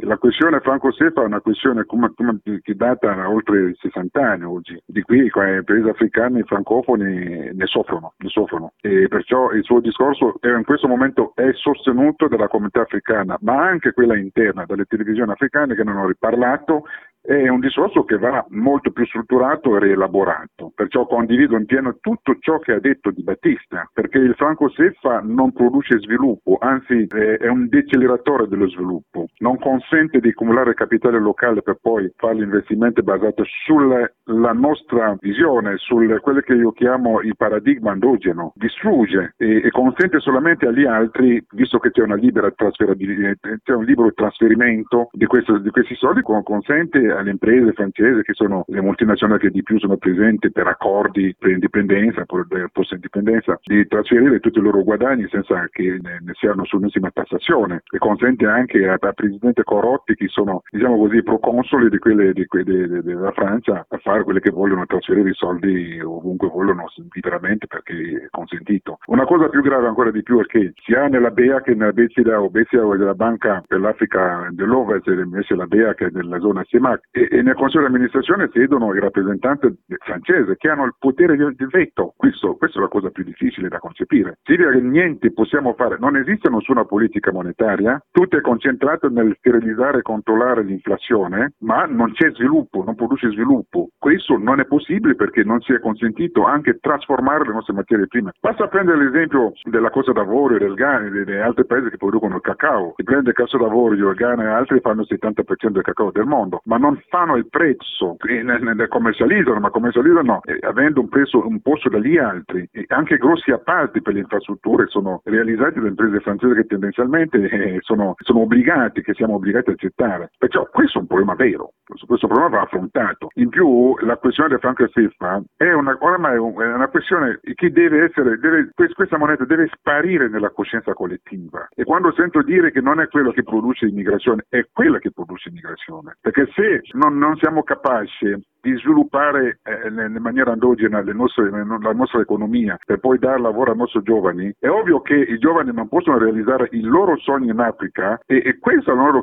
La questione franco-sefa è una questione come, come, che data da oltre 60 anni oggi. Di qui i paesi africani francofoni ne soffrono, ne soffrono. E perciò il suo discorso in questo momento è sostenuto dalla comunità africana, ma anche quella interna, dalle televisioni africane che non hanno riparlato è un discorso che va molto più strutturato e rielaborato, perciò condivido in pieno tutto ciò che ha detto Di Battista, perché il franco CFA non produce sviluppo, anzi è un deceleratore dello sviluppo, non consente di accumulare capitale locale per poi fare investimenti basati sulla nostra visione, su quello che io chiamo il paradigma endogeno, distrugge e, e, consente solamente agli altri, visto che c'è, c'è un libero trasferimento di, questo, di questi soldi, consente alle imprese francesi che sono le multinazionali che di più sono presenti per accordi per indipendenza, per post indipendenza, di trasferire tutti i loro guadagni senza che ne, siano sull'ultima tassazione e consente anche a, presidenti corrotti che sono diciamo così proconsoli di quelle, di quelle della Francia a fare quelle che vogliono trasferire i soldi ovunque vogliono liberamente perché è consentito. Una cosa più grave ancora di più è che sia nella BEA che nella BCDA o BCA o della Banca per l'Africa dell'Ovest invece la BEA che è nella zona CEMAC e, e nel Consiglio di amministrazione siedono i rappresentanti francesi che hanno il potere di, di veto. Questo, questa è la cosa più difficile da concepire. Significa che niente possiamo fare, non esiste nessuna politica monetaria, tutto è concentrato nel sterilizzare e controllare l'inflazione, ma non c'è sviluppo, non produce sviluppo. Questo non è possibile perché non si è consentito anche trasformare le nostre materie prime. Basta prendere l'esempio della Costa d'Avorio, del Ghana e degli altri paesi che producono il cacao. Si prende il Costa d'Avorio, il Ghana e altri fanno il 70% del cacao del mondo, ma non fanno il prezzo, ne commercializzano, ma commercializzano eh, avendo un prezzo un posto dagli altri. E anche grossi appalti per le infrastrutture sono realizzati da imprese francesi che tendenzialmente eh, sono, sono, obbligati, che siamo obbligati a accettare. Perciò questo è un problema vero, questo problema va affrontato. In più la questione del franco CFA è una, oramai è una questione che deve essere, deve, questa moneta deve sparire nella coscienza collettiva. E quando sento dire che non è quello che produce immigrazione, è quella che produce immigrazione. Perché se non, non siamo capaci di sviluppare eh, in maniera endogena nostre, la nostra economia per poi dare lavoro ai nostri giovani, è ovvio che i giovani non possono realizzare i loro sogni in Africa e, e questa loro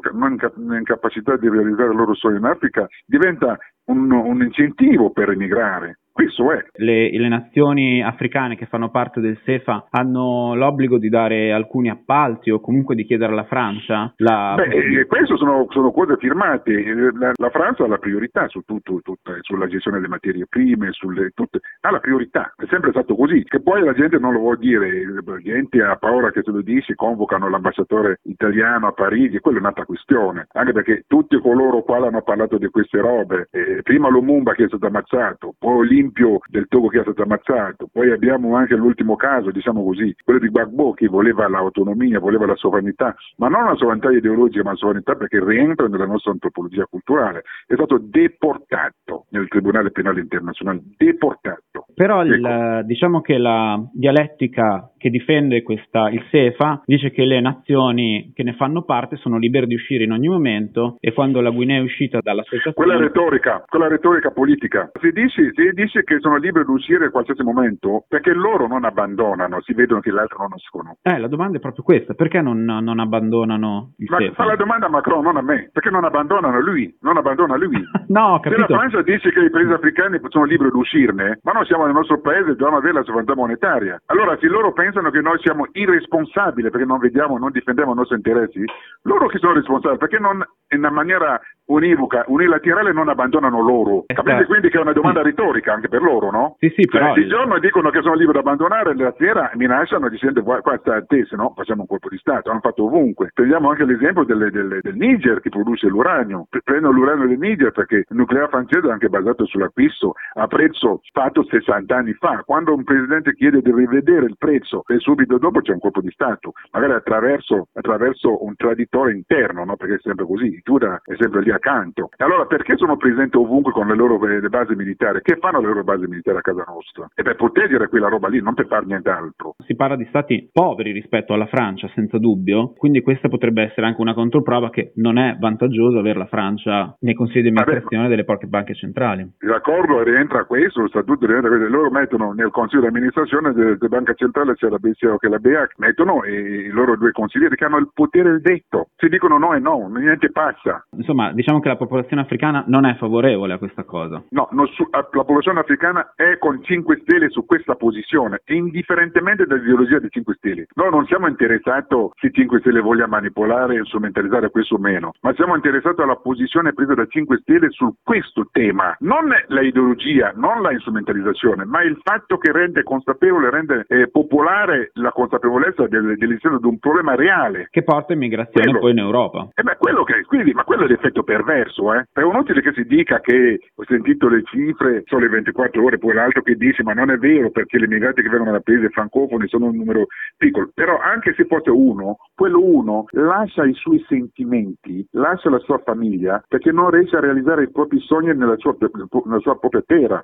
incapacità di realizzare i loro sogni in Africa diventa un, un incentivo per emigrare. Questo è. Le, le, nazioni africane che fanno parte del SEFA hanno l'obbligo di dare alcuni appalti o comunque di chiedere alla Francia la... Beh, eh, queste sono, sono, cose firmate. La, la, Francia ha la priorità su tutto, tutta, sulla gestione delle materie prime, sulle, tutte, ha la priorità. È sempre stato così. Che poi la gente non lo vuol dire, la gente ha paura che se lo dici, convocano l'ambasciatore italiano a Parigi, quella è un'altra questione. Anche perché tutti coloro quali hanno parlato di queste robe, eh, prima Lumumba che è stato ammazzato, poi lì Olimpio del Togo che è stato ammazzato, poi abbiamo anche l'ultimo caso, diciamo così, quello di Gbagbo che voleva l'autonomia, voleva la sovranità, ma non una sovranità ideologica, ma una sovranità perché rientra nella nostra antropologia culturale. È stato deportato nel Tribunale Penale Internazionale, deportato. Però il, diciamo che la dialettica che difende questa, il SEFA dice che le nazioni che ne fanno parte sono libere di uscire in ogni momento e quando la Guinea è uscita dall'associazione... Quella retorica, quella retorica politica. Si dice, si dice che sono liberi di uscire in qualsiasi momento perché loro non abbandonano, si vedono che l'altro non escono. Eh, la domanda è proprio questa, perché non, non abbandonano il Ma SEFA? fa la domanda a Macron, non a me, perché non abbandonano lui, non abbandona lui. no, capito. Se la Francia dice che i paesi africani sono liberi di uscirne, ma noi siamo nel nostro paese, dobbiamo avere la sovranità monetaria. Allora, se loro pensano che noi siamo irresponsabili perché non vediamo, non difendiamo i nostri interessi, loro che sono responsabili, perché non in una maniera univoca, unilaterale non abbandonano loro. Eh, Capite quindi che è una domanda retorica anche per loro, no? Sì, sì, però... Eh, di giorno dicono che sono liberi di abbandonare, la sera minacciano dicendo qua, qua sta te, se no facciamo un colpo di Stato, hanno fatto ovunque. Prendiamo anche l'esempio delle, delle, del Niger che produce l'uranio. Prendono l'uranio del Niger perché il nucleare francese è anche basato sull'acquisto a prezzo fatto 60 anni fa. Quando un presidente chiede di rivedere il prezzo e subito dopo c'è un colpo di Stato, magari attraverso, attraverso un traditore interno, no? perché è sempre così, Giuda è sempre lì accanto. E allora perché sono presenti ovunque con le loro le basi militari? Che fanno le loro basi militari a casa nostra? E per proteggere quella roba lì, non per fare nient'altro. Si parla di stati poveri rispetto alla Francia, senza dubbio, quindi questa potrebbe essere anche una controprova che non è vantaggioso avere la Francia nei consigli di amministrazione delle poche banche centrali. L'accordo rientra questo, lo statuto rientra questo, loro mettono nel consiglio di amministrazione della de banca centrale, sia la BCE che la BEA, mettono i loro due consiglieri che hanno il potere del detto. Si dicono no e no, niente passa. Insomma, diciamo che la popolazione africana non è favorevole a questa cosa. No, su, la popolazione africana è con 5 Stelle su questa posizione, indifferentemente dall'ideologia dei 5 Stelle. Noi non siamo interessati se 5 Stelle voglia manipolare e strumentalizzare questo o meno, ma siamo interessati alla posizione presa da 5 Stelle su questo tema, non la ideologia, non la strumentalizzazione, ma il fatto che rende consapevole, rende eh, popolare la consapevolezza del, dell'esistenza di un problema reale. Che porta immigrazione quello. poi in Europa. Eh beh, quello che, quindi, ma quello è l'effetto perverso, eh? È inutile che si dica che ho sentito le cifre, sono le 24 ore, poi l'altro che dice ma non è vero perché gli immigrati che vengono da paesi francofoni sono un numero piccolo, però anche se fosse uno, quello uno lascia i suoi sentimenti, lascia la sua famiglia perché non riesce a realizzare i propri sogni nella sua, nella sua propria terra.